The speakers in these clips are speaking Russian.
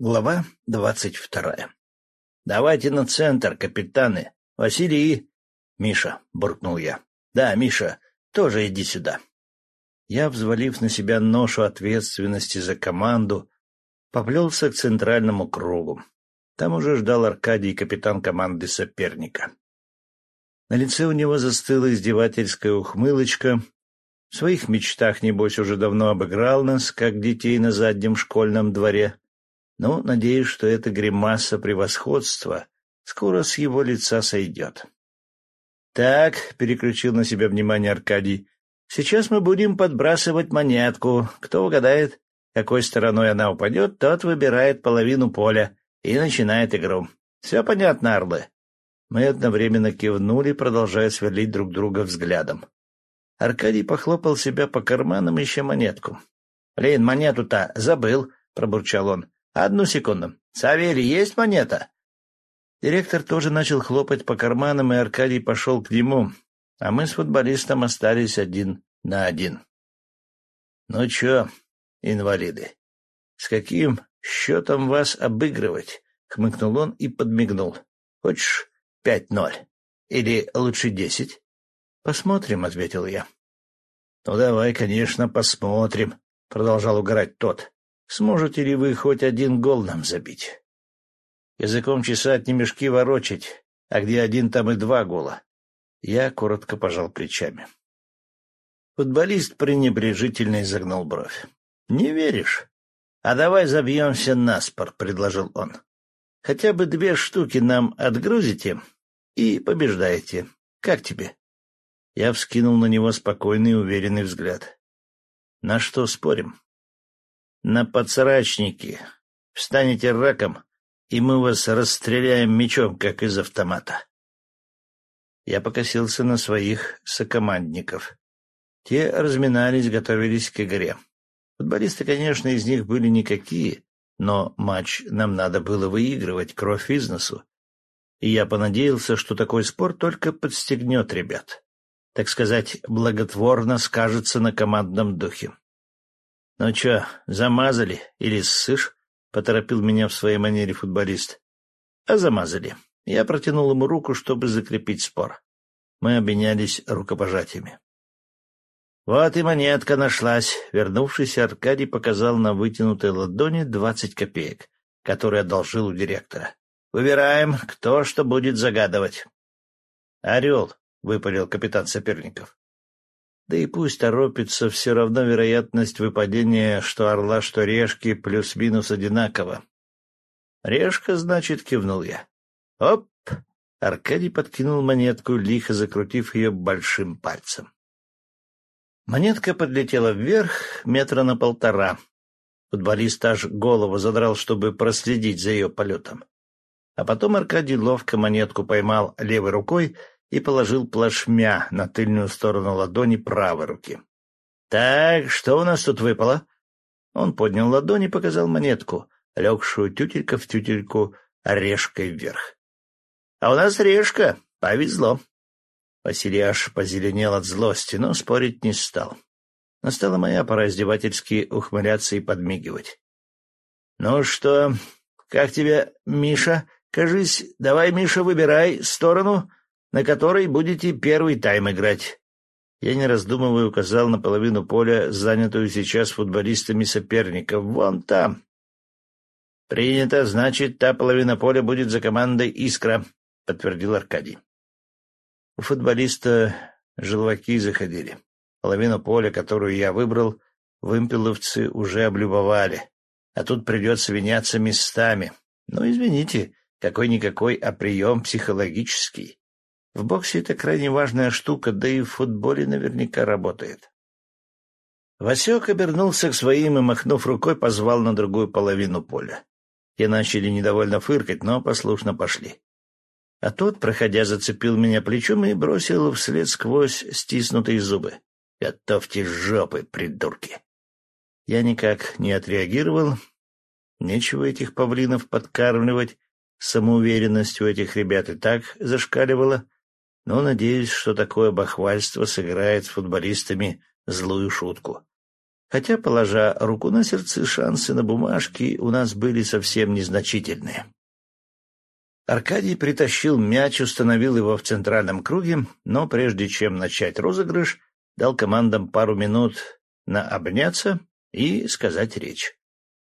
Глава двадцать вторая. «Давайте на центр, капитаны. Василий «Миша», — буркнул я. «Да, Миша, тоже иди сюда». Я, взвалив на себя ношу ответственности за команду, поплелся к центральному кругу. Там уже ждал Аркадий, капитан команды соперника. На лице у него застыла издевательская ухмылочка. В своих мечтах, небось, уже давно обыграл нас, как детей на заднем школьном дворе. Ну, надеюсь, что эта гримаса превосходства скоро с его лица сойдет. «Так», — переключил на себя внимание Аркадий, — «сейчас мы будем подбрасывать монетку. Кто угадает, какой стороной она упадет, тот выбирает половину поля и начинает игру. Все понятно, Орлы?» Мы одновременно кивнули, продолжая сверлить друг друга взглядом. Аркадий похлопал себя по карманам, ища монетку. — Блин, монету-то забыл, — пробурчал он. Одну секунду. Савелий, есть монета? Директор тоже начал хлопать по карманам, и Аркадий пошел к нему, а мы с футболистом остались один на один. — Ну чё, инвалиды, с каким счетом вас обыгрывать? — хмыкнул он и подмигнул. — Хочешь пять ноль? Или лучше десять? — Посмотрим, — ответил я. — Ну давай, конечно, посмотрим, — продолжал угорать тот. Сможете ли вы хоть один гол нам забить? Языком чесать не мешки ворочать, а где один, там и два гола. Я коротко пожал плечами. Футболист пренебрежительно изогнул бровь. — Не веришь? А давай забьемся на спор, — предложил он. — Хотя бы две штуки нам отгрузите и побеждаете. Как тебе? Я вскинул на него спокойный и уверенный взгляд. — На что спорим? На подсрачники. Встанете раком, и мы вас расстреляем мечом, как из автомата. Я покосился на своих сокомандников. Те разминались, готовились к игре. Футболисты, конечно, из них были никакие, но матч нам надо было выигрывать, кровь из носу. И я понадеялся, что такой спорт только подстегнет ребят. Так сказать, благотворно скажется на командном духе. — Ну чё, замазали или ссышь? — поторопил меня в своей манере футболист. — А замазали. Я протянул ему руку, чтобы закрепить спор. Мы обменялись рукопожатиями. Вот и монетка нашлась. Вернувшийся Аркадий показал на вытянутой ладони двадцать копеек, которые одолжил у директора. Выбираем, кто что будет загадывать. — Орел, — выпалил капитан соперников. Да и пусть торопится, все равно вероятность выпадения что орла, что решки плюс-минус одинаково. «Решка, значит», — кивнул я. «Оп!» — Аркадий подкинул монетку, лихо закрутив ее большим пальцем. Монетка подлетела вверх метра на полтора. Футболист аж голову задрал, чтобы проследить за ее полетом. А потом Аркадий ловко монетку поймал левой рукой и положил плашмя на тыльную сторону ладони правой руки. — Так, что у нас тут выпало? Он поднял ладонь и показал монетку, легшую тютелька в тютельку орешкой вверх. — А у нас решка. Повезло. Василий аж позеленел от злости, но спорить не стал. Настала моя пора издевательски ухмыляться и подмигивать. — Ну что, как тебе, Миша? Кажись, давай, Миша, выбирай сторону на которой будете первый тайм играть. Я, не раздумывая, указал на половину поля, занятую сейчас футболистами соперников. Вон там. «Принято, значит, та половина поля будет за командой «Искра», — подтвердил Аркадий. У футболиста желваки заходили. Половину поля, которую я выбрал, вымпеловцы уже облюбовали, а тут придется виняться местами. Ну, извините, какой-никакой, а прием психологический. В боксе это крайне важная штука, да и в футболе наверняка работает. Васек обернулся к своим и, махнув рукой, позвал на другую половину поля. Те начали недовольно фыркать, но послушно пошли. А тот, проходя, зацепил меня плечом и бросил вслед сквозь стиснутые зубы. «Готовьте жопы, придурки!» Я никак не отреагировал. Нечего этих павлинов подкармливать. Самоуверенность у этих ребят и так зашкаливала но надеюсь, что такое бахвальство сыграет с футболистами злую шутку. хотя, положа руку на сердце, шансы на бумажки у нас были совсем незначительные. Аркадий притащил мяч, установил его в центральном круге, но прежде чем начать розыгрыш, дал командам пару минут на обняться и сказать речь.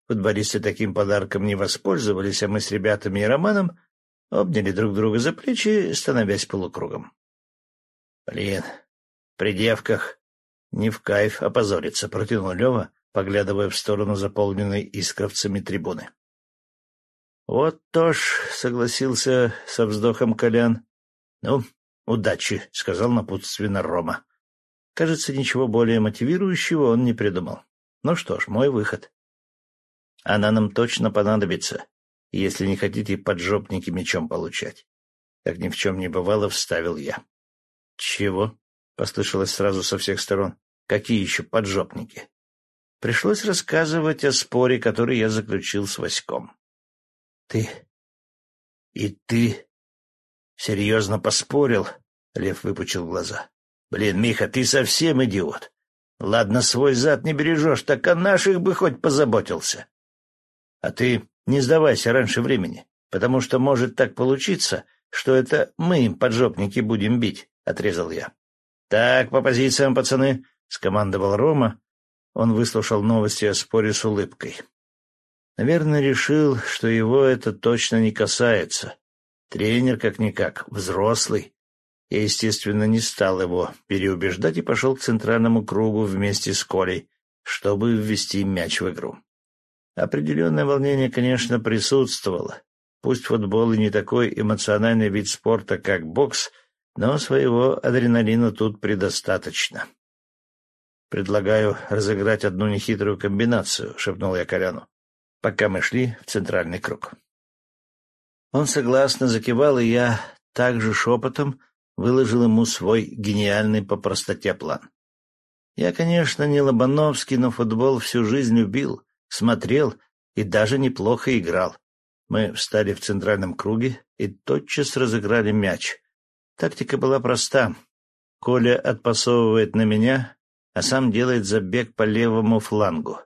Футболисты таким подарком не воспользовались, а мы с ребятами и Романом обняли друг друга за плечи, становясь полукругом. Блин, при девках не в кайф опозориться, протянул Лева, поглядывая в сторону заполненной искровцами трибуны. — Вот то ж, — согласился со вздохом Колян. — Ну, удачи, — сказал напутственно Рома. Кажется, ничего более мотивирующего он не придумал. Ну что ж, мой выход. Она нам точно понадобится, если не хотите поджопники мечом получать. Как ни в чем не бывало, вставил я. — Чего? — послышалось сразу со всех сторон. — Какие еще поджопники? Пришлось рассказывать о споре, который я заключил с Васьком. — Ты... и ты... серьезно поспорил? — Лев выпучил глаза. — Блин, Миха, ты совсем идиот. Ладно, свой зад не бережешь, так о наших бы хоть позаботился. А ты не сдавайся раньше времени, потому что может так получиться, что это мы им поджопники будем бить, — отрезал я. — Так, по позициям, пацаны, — скомандовал Рома. Он выслушал новости о споре с улыбкой. Наверное, решил, что его это точно не касается. Тренер, как-никак, взрослый. Я, естественно, не стал его переубеждать и пошел к центральному кругу вместе с Колей, чтобы ввести мяч в игру. Определенное волнение, конечно, присутствовало. Пусть футбол и не такой эмоциональный вид спорта, как бокс, но своего адреналина тут предостаточно. «Предлагаю разыграть одну нехитрую комбинацию», — шепнул я Коляну пока мы шли в центральный круг. Он согласно закивал, и я также шепотом выложил ему свой гениальный по простоте план. Я, конечно, не Лобановский, но футбол всю жизнь любил, смотрел и даже неплохо играл. Мы встали в центральном круге и тотчас разыграли мяч. Тактика была проста. Коля отпасовывает на меня, а сам делает забег по левому флангу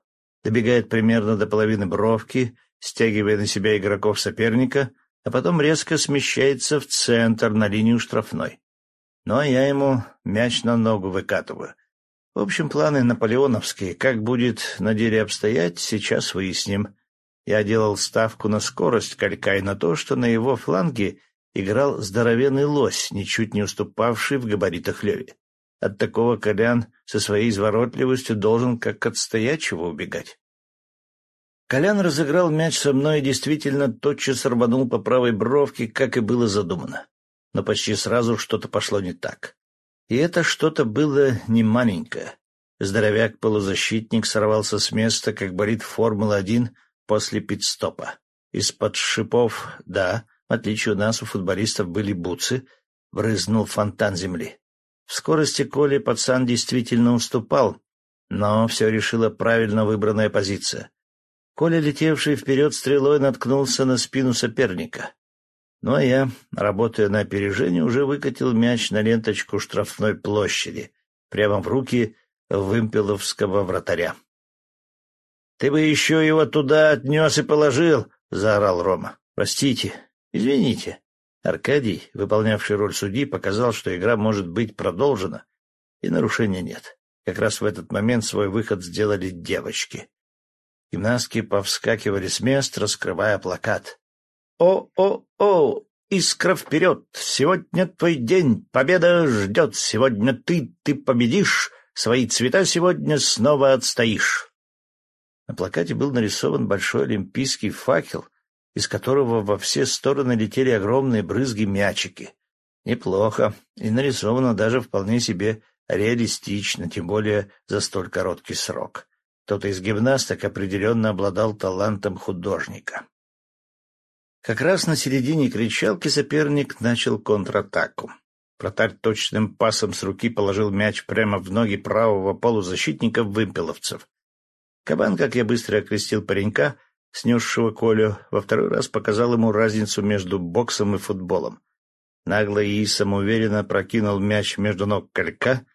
добегает примерно до половины бровки, стягивая на себя игроков соперника, а потом резко смещается в центр на линию штрафной. Ну а я ему мяч на ногу выкатываю. В общем, планы наполеоновские. Как будет на деле обстоять, сейчас выясним. Я делал ставку на скорость калька и на то, что на его фланге играл здоровенный лось, ничуть не уступавший в габаритах Леви. От такого Колян со своей изворотливостью должен как от стоячего убегать. Колян разыграл мяч со мной и действительно тотчас рванул по правой бровке, как и было задумано. Но почти сразу что-то пошло не так. И это что-то было не маленькое. Здоровяк-полузащитник сорвался с места, как болит Формула-1 после пидстопа. Из-под шипов, да, в отличие от нас, у футболистов были бутсы, брызнул фонтан земли. В скорости Коли пацан действительно уступал, но все решила правильно выбранная позиция. Коля, летевший вперед стрелой, наткнулся на спину соперника. Ну а я, работая на опережение, уже выкатил мяч на ленточку штрафной площади, прямо в руки вымпеловского вратаря. — Ты бы еще его туда отнес и положил! — заорал Рома. — Простите, извините. Аркадий, выполнявший роль судьи, показал, что игра может быть продолжена, и нарушения нет. Как раз в этот момент свой выход сделали девочки. Гимнастки повскакивали с мест, раскрывая плакат. «О-о-о! Искра вперед! Сегодня твой день! Победа ждет! Сегодня ты, ты победишь! Свои цвета сегодня снова отстоишь!» На плакате был нарисован большой олимпийский факел — из которого во все стороны летели огромные брызги-мячики. Неплохо, и нарисовано даже вполне себе реалистично, тем более за столь короткий срок. Кто-то из гимнасток определенно обладал талантом художника. Как раз на середине кричалки соперник начал контратаку. Вратарь точным пасом с руки положил мяч прямо в ноги правого полузащитника вымпеловцев. Кабан, как я быстро окрестил паренька, снесшего Колю, во второй раз показал ему разницу между боксом и футболом. Нагло и самоуверенно прокинул мяч между ног колька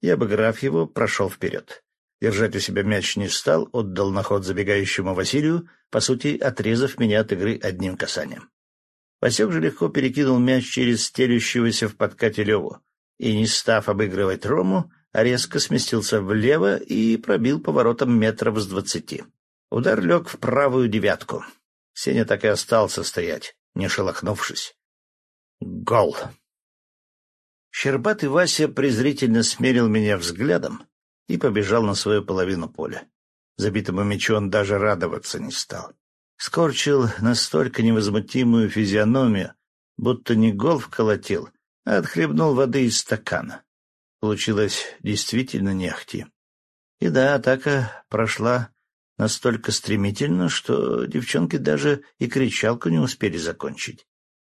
и, обыграв его, прошел вперед. Держать у себя мяч не стал, отдал на ход забегающему Василию, по сути, отрезав меня от игры одним касанием. Васек же легко перекинул мяч через стелющегося в подкате Леву и, не став обыгрывать Рому, резко сместился влево и пробил поворотом метров с двадцати. Удар лег в правую девятку. Сеня так и остался стоять, не шелохнувшись. Гол! Щербатый Вася презрительно смерил меня взглядом и побежал на свою половину поля. Забитому мячу он даже радоваться не стал. Скорчил настолько невозмутимую физиономию, будто не гол вколотил, а отхлебнул воды из стакана. Получилось действительно не ахти. И да, атака прошла настолько стремительно, что девчонки даже и кричалку не успели закончить.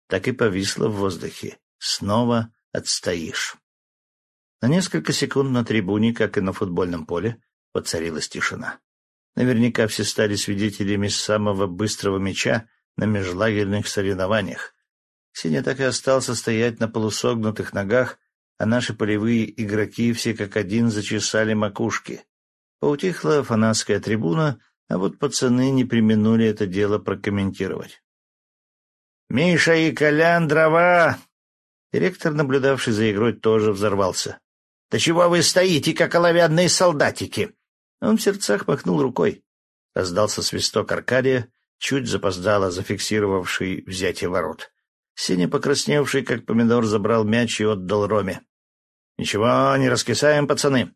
Так и повисла в воздухе. Снова отстоишь. На несколько секунд на трибуне, как и на футбольном поле, воцарилась тишина. Наверняка все стали свидетелями самого быстрого мяча на межлагерных соревнованиях. Синя так и остался стоять на полусогнутых ногах, а наши полевые игроки все как один зачесали макушки. Поутихла фанатская трибуна, а вот пацаны не применули это дело прокомментировать. «Миша и Колян дрова!» Директор, наблюдавший за игрой, тоже взорвался. «Да чего вы стоите, как оловянные солдатики?» Он в сердцах махнул рукой. Раздался свисток Аркадия, чуть запоздало зафиксировавший взятие ворот. Синий, покрасневший, как помидор, забрал мяч и отдал Роме. — Ничего, не раскисаем, пацаны.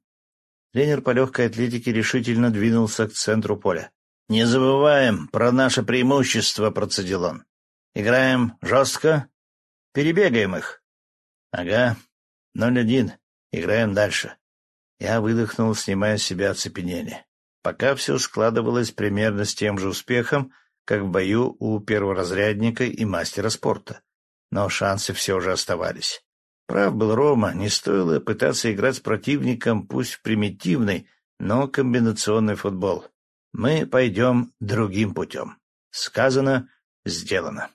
Тренер по легкой атлетике решительно двинулся к центру поля. — Не забываем про наше преимущество, — процедил он. — Играем жестко, перебегаем их. — Ага, ноль один. Играем дальше. Я выдохнул, снимая с себя оцепенение. Пока все складывалось примерно с тем же успехом, как в бою у перворазрядника и мастера спорта но шансы все же оставались. Прав был Рома, не стоило пытаться играть с противником, пусть в примитивный, но комбинационный футбол. Мы пойдем другим путем. Сказано, сделано.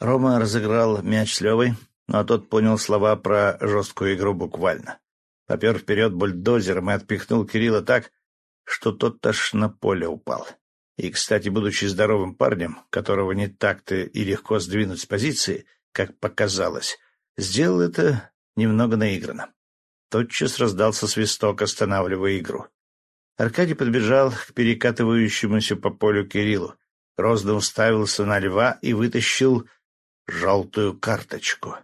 Рома разыграл мяч с Левой, но тот понял слова про жесткую игру буквально. Попер вперед бульдозером и отпихнул Кирилла так, что тот аж на поле упал. И, кстати, будучи здоровым парнем, которого не так-то и легко сдвинуть с позиции, как показалось, сделал это немного наигранно. Тотчас раздался свисток, останавливая игру. Аркадий подбежал к перекатывающемуся по полю Кириллу, грозно уставился на льва и вытащил желтую карточку.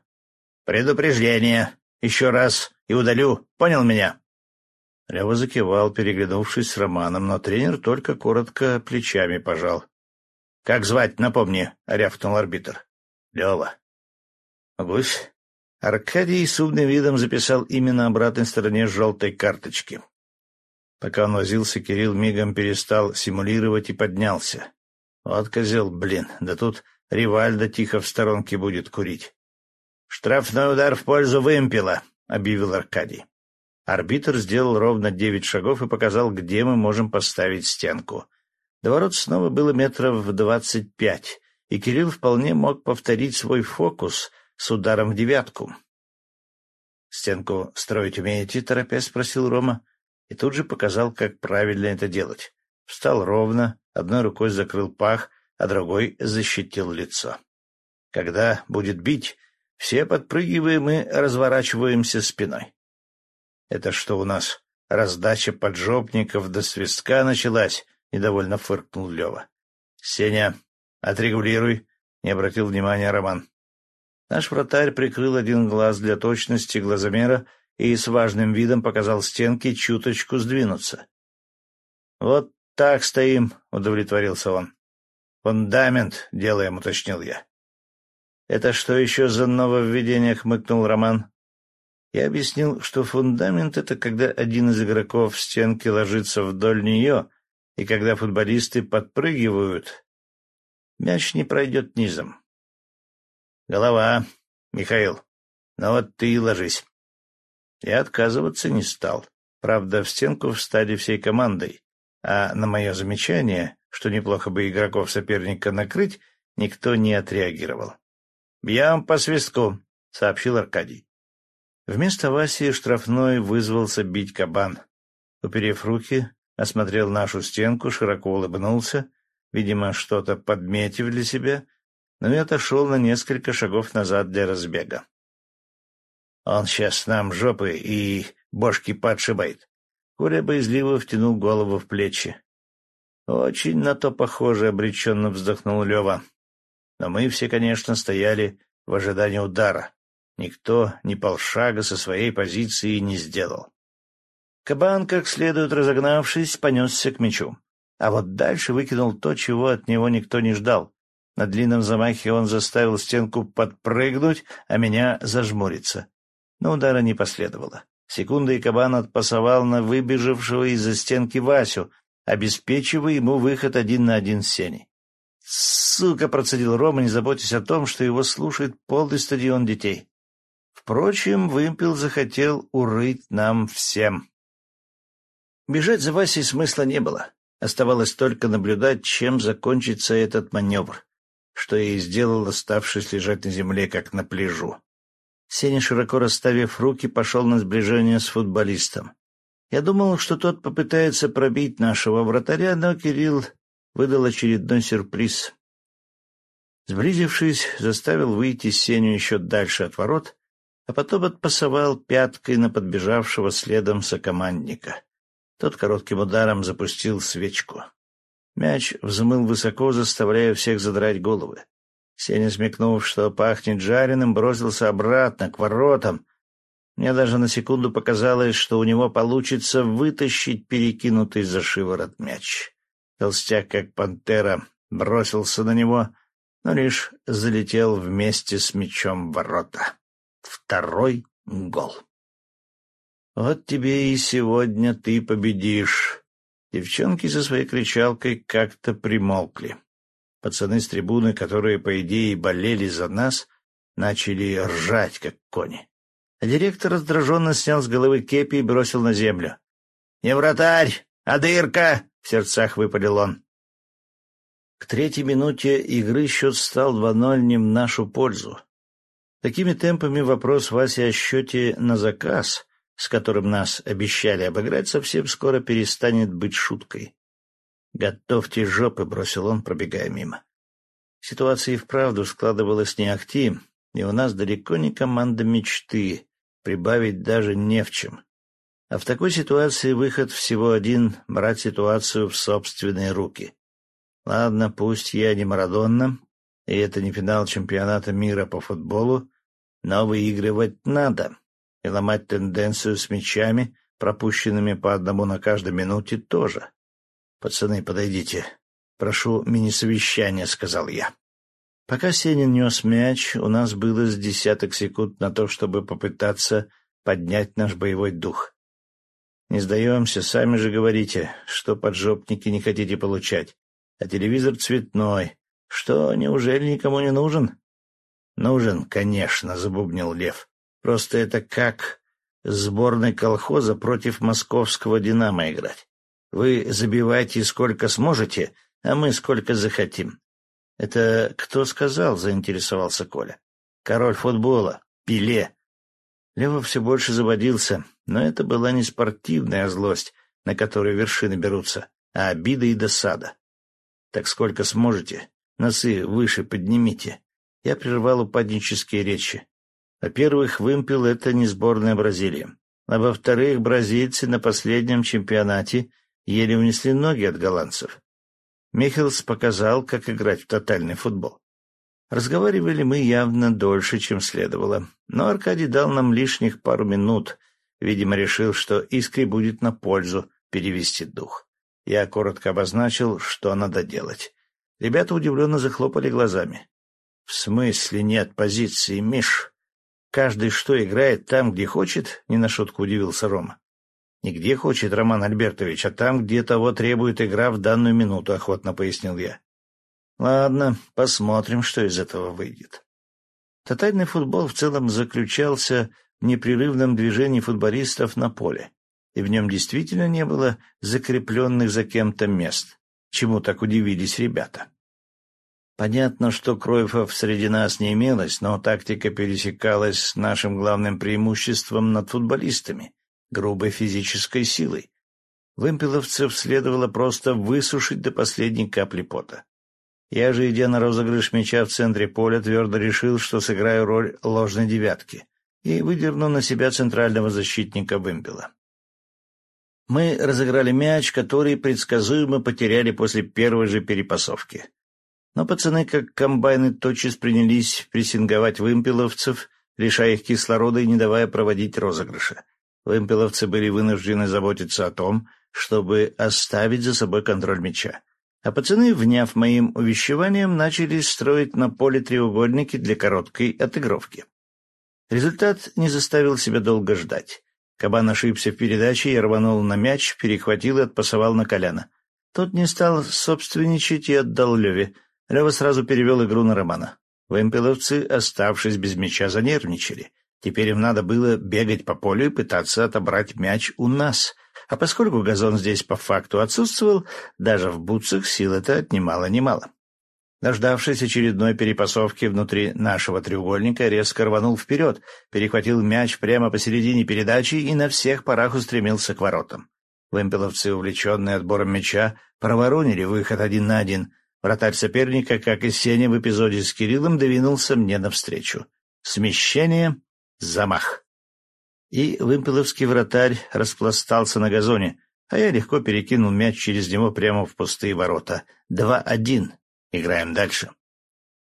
«Предупреждение! Еще раз и удалю, понял меня?» Лева закивал, переглянувшись с Романом, но тренер только коротко плечами пожал. — Как звать, напомни, — рявкнул арбитр. — Лева. — Гусь. Аркадий с умным видом записал имя на обратной стороне желтой карточки. Пока он возился, Кирилл мигом перестал симулировать и поднялся. Вот козел, блин, да тут Ривальдо тихо в сторонке будет курить. — Штрафной удар в пользу вымпела, — объявил Аркадий. Арбитр сделал ровно девять шагов и показал, где мы можем поставить стенку. До ворот снова было метров двадцать пять, и Кирилл вполне мог повторить свой фокус с ударом в девятку. — Стенку строить умеете? — торопясь спросил Рома, и тут же показал, как правильно это делать. Встал ровно, одной рукой закрыл пах, а другой защитил лицо. Когда будет бить, все подпрыгиваем и разворачиваемся спиной. Это что у нас, раздача поджопников до свистка началась? — недовольно фыркнул Лева. — Сеня, отрегулируй, — не обратил внимания Роман. Наш вратарь прикрыл один глаз для точности глазомера и с важным видом показал стенки чуточку сдвинуться. — Вот так стоим, — удовлетворился он. — Фундамент делаем, — уточнил я. — Это что еще за нововведение? — хмыкнул Роман. Я объяснил, что фундамент — это когда один из игроков в стенке ложится вдоль нее, и когда футболисты подпрыгивают, мяч не пройдет низом. Голова, Михаил. Ну вот ты и ложись. Я отказываться не стал. Правда, в стенку встали всей командой, а на мое замечание, что неплохо бы игроков соперника накрыть, никто не отреагировал. — Бьем по свистку, — сообщил Аркадий. Вместо Васи штрафной вызвался бить кабан. уперев руки, осмотрел нашу стенку, широко улыбнулся, видимо, что-то подметив для себя, но и отошел на несколько шагов назад для разбега. «Он сейчас нам жопы и бошки подшибает». Коля боязливо втянул голову в плечи. «Очень на то похоже», — обреченно вздохнул Лева. Но мы все, конечно, стояли в ожидании удара. Никто ни полшага со своей позиции не сделал. Кабан, как следует разогнавшись, понесся к мячу. А вот дальше выкинул то, чего от него никто не ждал. На длинном замахе он заставил стенку подпрыгнуть, а меня зажмуриться. Но удара не последовало. Секунды и кабан отпасовал на выбежавшего из-за стенки Васю, обеспечивая ему выход один на один с Сеней. «Сука!» — процедил Рома, не заботясь о том, что его слушает полный стадион детей. Впрочем, вымпел захотел урыть нам всем. Бежать за Васей смысла не было. Оставалось только наблюдать, чем закончится этот маневр, что я и сделал, оставшись лежать на земле, как на пляжу. Сеня, широко расставив руки, пошел на сближение с футболистом. Я думал, что тот попытается пробить нашего вратаря, но Кирилл выдал очередной сюрприз. Сблизившись, заставил выйти Сеню еще дальше от ворот, а потом отпасовал пяткой на подбежавшего следом сокомандника. Тот коротким ударом запустил свечку. Мяч взмыл высоко, заставляя всех задрать головы. Сеня, смекнув, что пахнет жареным, бросился обратно, к воротам. Мне даже на секунду показалось, что у него получится вытащить перекинутый за шиворот мяч. Толстяк, как пантера, бросился на него, но лишь залетел вместе с мячом в ворота. Второй гол. Вот тебе и сегодня ты победишь. Девчонки со своей кричалкой как-то примолкли. Пацаны с трибуны, которые, по идее, болели за нас, начали ржать, как кони. А директор раздраженно снял с головы кепи и бросил на землю. — Не вратарь, а дырка! — в сердцах выпалил он. К третьей минуте игры счет стал 2-0 не в нашу пользу. Такими темпами вопрос Васи о счете на заказ, с которым нас обещали обыграть, совсем скоро перестанет быть шуткой. «Готовьте жопы», — бросил он, пробегая мимо. Ситуация и вправду складывалась не ахти, и у нас далеко не команда мечты, прибавить даже не в чем. А в такой ситуации выход всего один — брать ситуацию в собственные руки. Ладно, пусть я не Марадонна, и это не финал чемпионата мира по футболу, но выигрывать надо, и ломать тенденцию с мячами, пропущенными по одному на каждой минуте, тоже. «Пацаны, подойдите. Прошу мини-совещания», — сказал я. Пока Сенин нес мяч, у нас было с десяток секунд на то, чтобы попытаться поднять наш боевой дух. Не сдаемся, сами же говорите, что поджопники не хотите получать, а телевизор цветной, что, неужели никому не нужен? Нужен, конечно, забубнил Лев. Просто это как сборной колхоза против московского «Динамо» играть. Вы забивайте сколько сможете, а мы сколько захотим. Это кто сказал, заинтересовался Коля. Король футбола, Пеле. Лева все больше заводился, но это была не спортивная злость, на которую вершины берутся, а обида и досада. Так сколько сможете, Носы выше поднимите. Я прервал упаднические речи. Во-первых, вымпел — это не сборная Бразилии. А во-вторых, бразильцы на последнем чемпионате еле унесли ноги от голландцев. Михелс показал, как играть в тотальный футбол. Разговаривали мы явно дольше, чем следовало, но Аркадий дал нам лишних пару минут. Видимо, решил, что искре будет на пользу перевести дух. Я коротко обозначил, что надо делать. Ребята удивленно захлопали глазами. — В смысле нет позиции, Миш? Каждый что, играет там, где хочет? — не на шутку удивился Рома. — Нигде хочет, Роман Альбертович, а там, где того требует игра в данную минуту, — охотно пояснил я. — Ладно, посмотрим, что из этого выйдет. Тотальный футбол в целом заключался в непрерывном движении футболистов на поле, и в нем действительно не было закрепленных за кем-то мест чему так удивились ребята. Понятно, что Кройфов среди нас не имелось, но тактика пересекалась с нашим главным преимуществом над футболистами — грубой физической силой. Вымпеловцев следовало просто высушить до последней капли пота. Я же, идя на розыгрыш мяча в центре поля, твердо решил, что сыграю роль ложной девятки и выдерну на себя центрального защитника вымпела. Мы разыграли мяч, который предсказуемо потеряли после первой же перепасовки. Но пацаны, как комбайны, тотчас принялись прессинговать вымпеловцев, лишая их кислорода и не давая проводить розыгрыши. Вымпеловцы были вынуждены заботиться о том, чтобы оставить за собой контроль мяча. А пацаны, вняв моим увещеванием, начали строить на поле треугольники для короткой отыгровки. Результат не заставил себя долго ждать. Кабан ошибся в передаче и рванул на мяч, перехватил и отпасовал на Коляна. Тот не стал собственничать и отдал Леве. Лева сразу перевел игру на Романа. Вымпеловцы, оставшись без мяча, занервничали. Теперь им надо было бегать по полю и пытаться отобрать мяч у нас. А поскольку газон здесь по факту отсутствовал, даже в бутсах сил это отнимало немало. Дождавшись очередной перепасовки внутри нашего треугольника, резко рванул вперед, перехватил мяч прямо посередине передачи и на всех парах устремился к воротам. Вымпеловцы, увлеченные отбором мяча, проворонили выход один на один. Вратарь соперника, как и Сеня в эпизоде с Кириллом, двинулся мне навстречу. Смещение, замах. И вымпеловский вратарь распластался на газоне, а я легко перекинул мяч через него прямо в пустые ворота. Два-один. Играем дальше.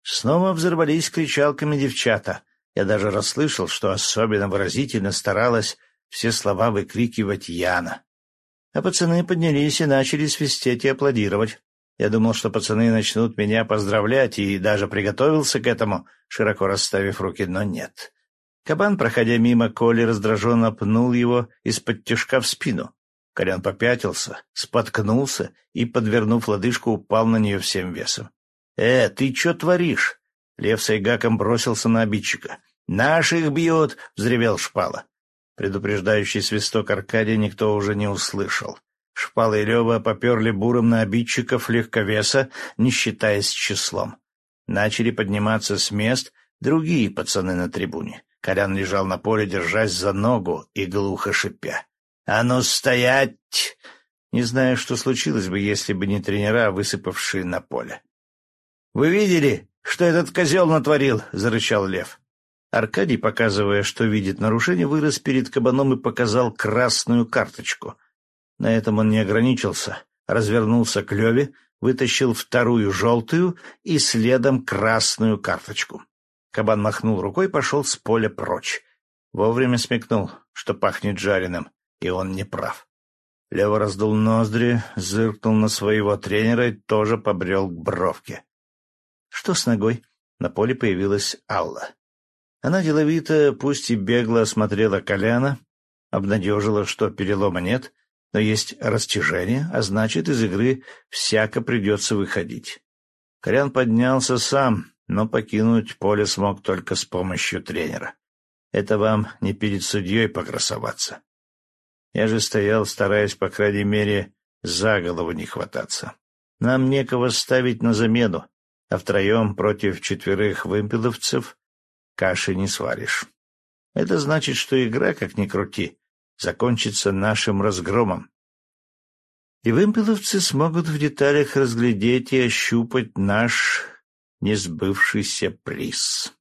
Снова взорвались кричалками девчата. Я даже расслышал, что особенно выразительно старалась все слова выкрикивать Яна. А пацаны поднялись и начали свистеть и аплодировать. Я думал, что пацаны начнут меня поздравлять, и даже приготовился к этому, широко расставив руки, но нет. Кабан, проходя мимо Коли, раздраженно пнул его из-под тяжка в спину. Колян попятился, споткнулся и, подвернув лодыжку, упал на нее всем весом. — Э, ты что творишь? Лев с Айгаком бросился на обидчика. — Наших бьют! — взревел Шпала. Предупреждающий свисток Аркадия никто уже не услышал. Шпала и Лева поперли буром на обидчиков легковеса, не считаясь числом. Начали подниматься с мест другие пацаны на трибуне. Колян лежал на поле, держась за ногу и глухо шипя. «А ну, стоять!» Не знаю, что случилось бы, если бы не тренера, высыпавшие на поле. «Вы видели, что этот козел натворил?» — зарычал Лев. Аркадий, показывая, что видит нарушение, вырос перед кабаном и показал красную карточку. На этом он не ограничился, развернулся к Леве, вытащил вторую желтую и следом красную карточку. Кабан махнул рукой и пошел с поля прочь. Вовремя смекнул, что пахнет жареным и он не прав. Лево раздул ноздри, зыркнул на своего тренера и тоже побрел к бровке. Что с ногой? На поле появилась Алла. Она деловито, пусть и бегло осмотрела Коляна, обнадежила, что перелома нет, но есть растяжение, а значит, из игры всяко придется выходить. Колян поднялся сам, но покинуть поле смог только с помощью тренера. Это вам не перед судьей покрасоваться. Я же стоял, стараясь, по крайней мере, за голову не хвататься. Нам некого ставить на замену, а втроем против четверых вымпеловцев каши не сваришь. Это значит, что игра, как ни крути, закончится нашим разгромом. И вымпеловцы смогут в деталях разглядеть и ощупать наш несбывшийся приз.